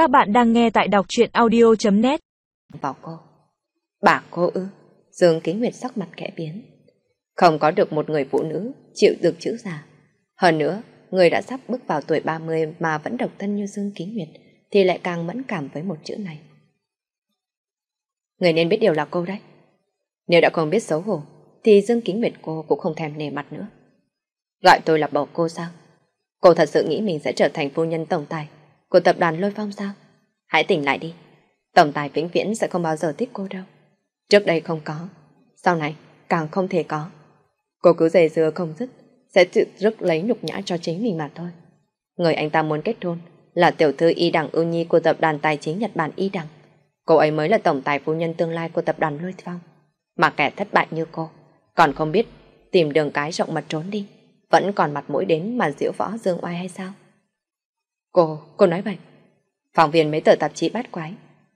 Các bạn đang nghe tại đọc truyện audio.net Vào cô. Bà cô ư. Dương Kính Nguyệt sắc mặt kẽ biến. Không có được một người phụ nữ chịu được chữ già. Hơn nữa, người đã sắp bước vào tuổi 30 mà vẫn độc thân như Dương Kính Nguyệt thì lại càng mẫn cảm với một chữ này. Người nên biết điều là cô đấy. Nếu đã không biết xấu hổ, thì Dương Kính Nguyệt cô cũng không thèm nề mặt nữa. Gọi tôi là bầu cô sao? Cô thật sự nghĩ mình sẽ trở thành phu nhân tổng tài của tập đoàn Lôi Phong sao? Hãy tỉnh lại đi. Tổng tài vĩnh viễn sẽ không bao giờ thích cô đâu. Trước đây không có, sau này càng không thể có. Cô cứ dày dừa không dứt, sẽ tự rước lấy nhục nhã cho chính mình mà thôi. Người anh ta muốn kết hôn là tiểu thư Y Đằng ưu nhi của tập đoàn tài chính Nhật Bản Y Đằng. Cô ấy mới là tổng tài phu nhân tương lai của tập đoàn Lôi Phong. Mà kẻ thất bại như cô, còn không biết tìm đường cái rộng mặt trốn đi. Vẫn còn mặt mũi đến mà diễu võ dương oai hay sao? Cô, cô nói vậy. Phóng viên mấy tờ tạp chí bắt quái.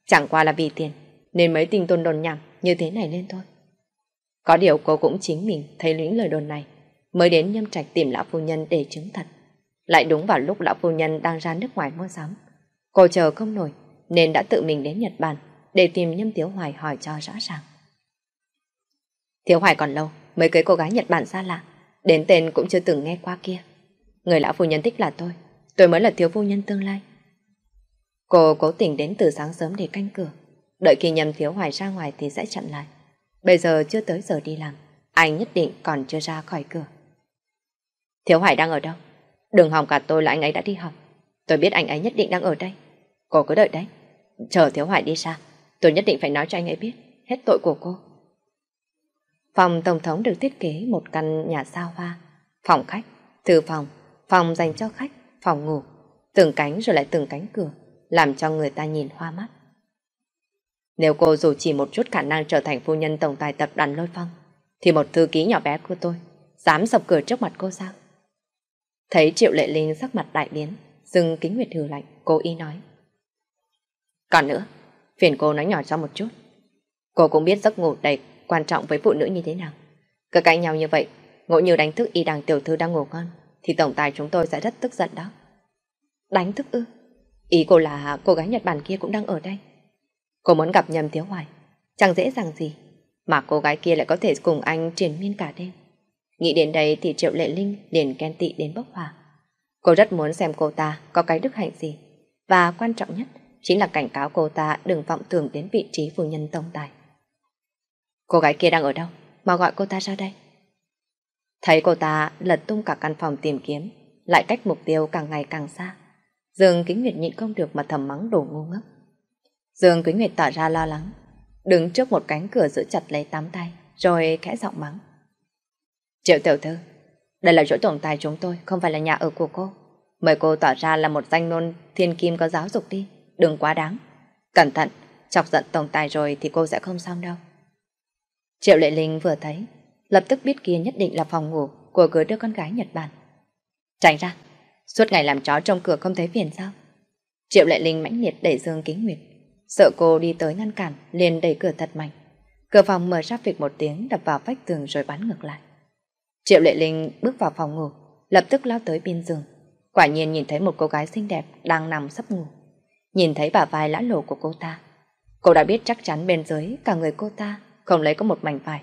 Chẳng qua là vì tiền, nên mấy tin tôn đồn nhảm như thế này lên thôi. Có điều cô cũng chính mình thấy lĩnh lời đồn này, mới đến nhâm trạch tìm lão phu nhân để chứng thật. Lại đúng vào lúc lão phu nhân đang ra nước ngoài mua sắm. Cô chờ không nổi, nên đã tự mình đến Nhật Bản để tìm nhâm Tiếu Hoài hỏi cho rõ ràng. Thiếu Hoài còn lâu mới cưới cô gái Nhật Bản xa lạ, đến tên cũng chưa từng nghe qua kia. Người lão phu nhân thích là tôi, tôi mới là thiếu phu nhân tương lai. Cô cố tình đến từ sáng sớm để canh cửa, đợi khi nhầm thiếu hoài ra ngoài thì sẽ chặn lại. Bây giờ chưa tới giờ đi làm, anh nhất định còn chưa ra khỏi cửa. Thiếu hoài đang ở đâu? Đừng hòng cả tôi là anh ấy đã đi học. Tôi biết anh ấy nhất định đang ở đây. Cô cứ đợi đấy. Chờ thiếu hoài đi xa, tôi nhất định phải nói cho anh ấy biết hết tội của cô. Phòng Tổng thống được thiết kế một căn nhà xa hoa, phòng khách, thư phòng, phòng dành cho khách, phòng ngủ, từng cánh rồi lại từng cánh cửa, làm cho người ta nhìn hoa mắt. Nếu cô dù chỉ một chút khả năng trở thành phu nhân tổng tài tập đoàn Lôi Phong, thì một thư ký nhỏ bé của tôi dám sập cửa trước mặt cô sao? Thấy Triệu Lệ Linh sắc mặt đại biến, dừng kính nguyệt hừ lạnh, cô y nói. Còn nữa, phiền cô nói nhỏ cho một chút. Cô cũng biết giấc ngủ đầy quan trọng với phụ nữ như thế nào. Cứ cãi nhau như vậy, ngộ như đánh thức y đằng tiểu thư đang ngủ ngon, thì tổng tài chúng tôi sẽ rất tức giận đó. Đánh thức ư? Ý cô là cô gái Nhật Bản kia cũng đang ở đây. Cô muốn gặp nhầm Thiếu Hoài, chẳng dễ dàng gì, mà cô gái kia lại có thể cùng anh triển miên cả đêm. Nghĩ đến đây thì Triệu Lệ Linh liền ghen tị đến bốc hỏa. Cô rất muốn xem cô ta có cái đức hạnh gì, và quan trọng nhất chính là cảnh cáo cô ta đừng vọng tưởng đến vị trí phu nhân tông tài. Cô gái kia đang ở đâu? Mà gọi cô ta ra đây. Thấy cô ta lật tung cả căn phòng tìm kiếm, lại cách mục tiêu càng ngày càng xa. Dương Kính Nguyệt nhịn không được mà thầm mắng đồ ngu ngốc. Dương Kính Nguyệt tỏ ra lo lắng, đứng trước một cánh cửa giữ chặt lấy tám tay, rồi khẽ giọng mắng. Triệu tiểu thư, đây là chỗ tổng tài chúng tôi, không phải là nhà ở của cô. Mời cô tỏ ra là một danh nôn thiên kim có giáo dục đi, đừng quá đáng. Cẩn thận, chọc giận tổng tài rồi thì cô sẽ không xong đâu. Triệu Lệ Linh vừa thấy, lập tức biết kia nhất định là phòng ngủ của cửa đứa con gái Nhật Bản. Tránh ra, suốt ngày làm chó trong cửa không thấy phiền sao? Triệu Lệ Linh mãnh liệt đẩy Dương Kính Nguyệt, sợ cô đi tới ngăn cản, liền đẩy cửa thật mạnh. Cửa phòng mở ra phịch một tiếng đập vào vách tường rồi bắn ngược lại. Triệu Lệ Linh bước vào phòng ngủ, lập tức lao tới bên giường. Quả nhiên nhìn thấy một cô gái xinh đẹp đang nằm sắp ngủ. Nhìn thấy bà vai lã lộ của cô ta. Cô đã biết chắc chắn bên dưới cả người cô ta không lấy có một mảnh vải.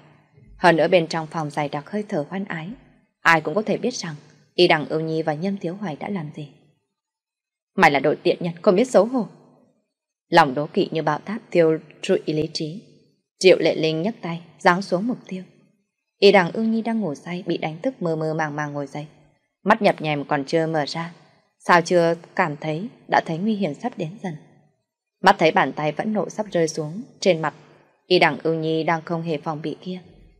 Hơn nữa bên trong phòng dày đặc hơi thở hoan ái. Ai cũng có thể biết rằng Y Đằng ưu Nhi và Nhâm Thiếu Hoài đã làm gì. Mày là đội tiện nhân, không biết xấu hổ. Lòng đố kỵ như bạo táp tiêu trụi lý trí. Triệu lệ linh nhấc tay, giáng xuống mục tiêu. Y Đằng ưu Nhi đang ngủ say bị đánh thức mơ mơ màng màng ngồi dậy. Mắt nhập nhèm còn chưa mở ra. Sao chưa cảm thấy đã thấy nguy hiểm sắp đến dần. Mắt thấy bàn tay vẫn nộ sắp rơi xuống trên mặt Y đẳng ưu nhi đang không hề phòng bị kia,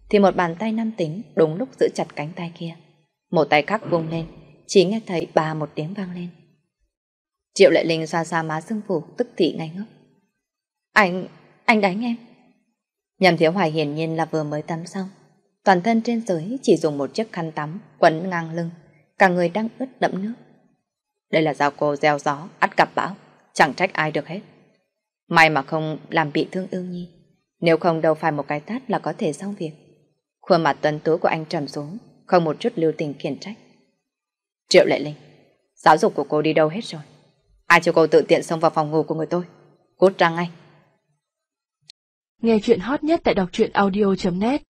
thì một bàn tay nam tính đúng lúc giữ chặt cánh tay kia. Một tay khác vung lên, chỉ nghe thấy bà một tiếng vang lên. Triệu lệ linh xoa xoa má dương phủ, tức thị ngay ngốc. Anh, anh đánh em. Nhầm thiếu hoài hiển nhiên là vừa mới tắm xong. Toàn thân trên dưới chỉ dùng một chiếc khăn tắm, quấn ngang lưng, cả người đang ướt đẫm nước. Đây là dao cô gieo gió, ắt gặp bão, chẳng trách ai được hết. May mà không làm bị thương ưu nhi. Nếu không đâu phải một cái tát là có thể xong việc. Khuôn mặt tuấn tú của anh trầm xuống, không một chút lưu tình khiển trách. Triệu Lệ Linh, giáo dục của cô đi đâu hết rồi? Ai cho cô tự tiện xông vào phòng ngủ của người tôi? Cút ra ngay. Nghe chuyện hot nhất tại đọc truyện audio.net